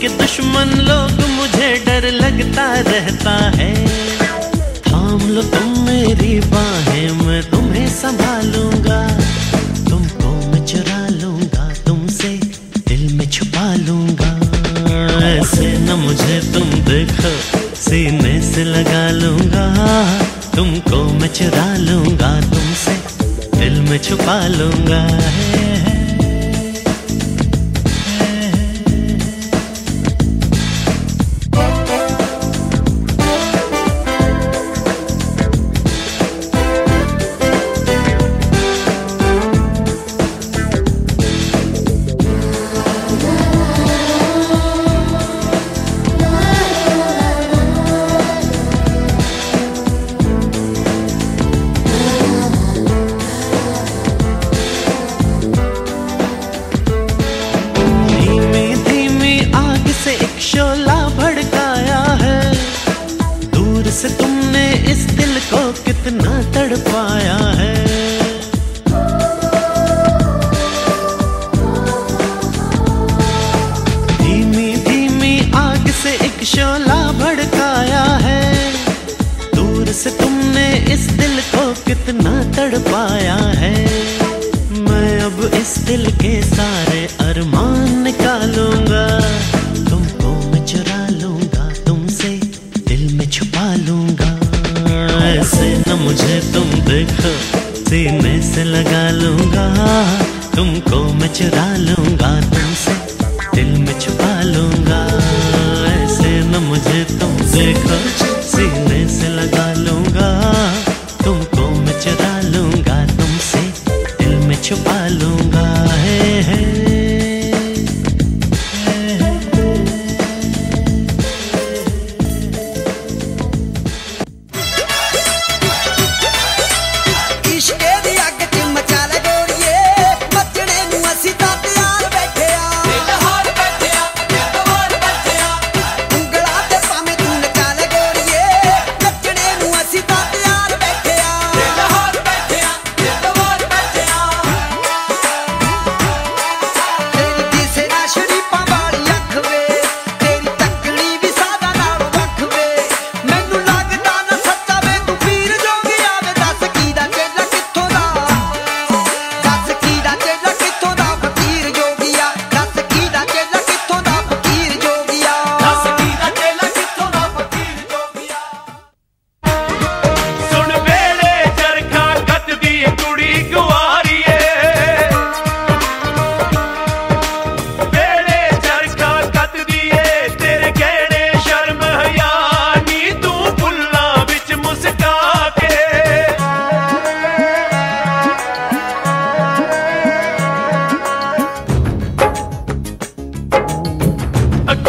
के दुश्मन लोग मुझे डर लगता रहता है। थाम लो तुम मेरी बाहें मैं तुम्हें संभालूँगा। तुमको मैं चुरा लूँगा तुमसे दिल में छुपा लूँगा। ऐसे न मुझे तुम देखो सीने से लगा लूँगा। तुमको मैं चुरा लूँगा तुमसे दिल में छुपा लूँगा। है, से तुमने इस दिल को कितना तड़पाया है। धीमी धीमी आग से एक शोला भड़काया है। दूर से तुमने इस दिल को कितना तड़पाया है। मैं अब इस दिल के सारे अरमान निकालूँगा। चुरा लूँगा तुमसे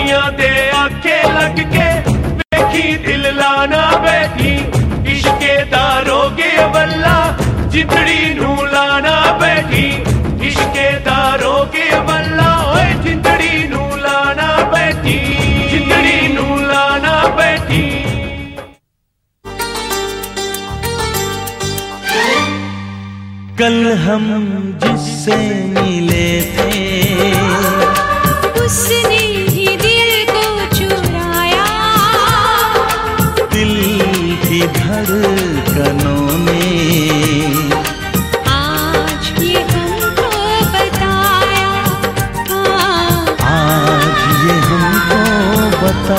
ਅੱਖੀਆਂ ਦੇ ਆਖੇ ਲੱਗ ਕੇ ਵੇਖੀ ਦਿਲ ਲਾਣਾ ਬੈਠੀ ਇਸ਼ਕੇ ਦਾ ਰੋਗੇ ਵੱਲਾ ਜਿੰਦੜੀ ਨੂੰ ਲਾਣਾ ਬੈਠੀ ਇਸ਼ਕੇ ਦਾ ਰੋਗੇ ਵੱਲਾ ਓਏ ਜਿੰਦੜੀ ਨੂੰ ਲਾਣਾ ਬੈਠੀ ਜਿੰਦੜੀ ਨੂੰ ਲਾਣਾ ਬੈਠੀ कल हम जिससे मिले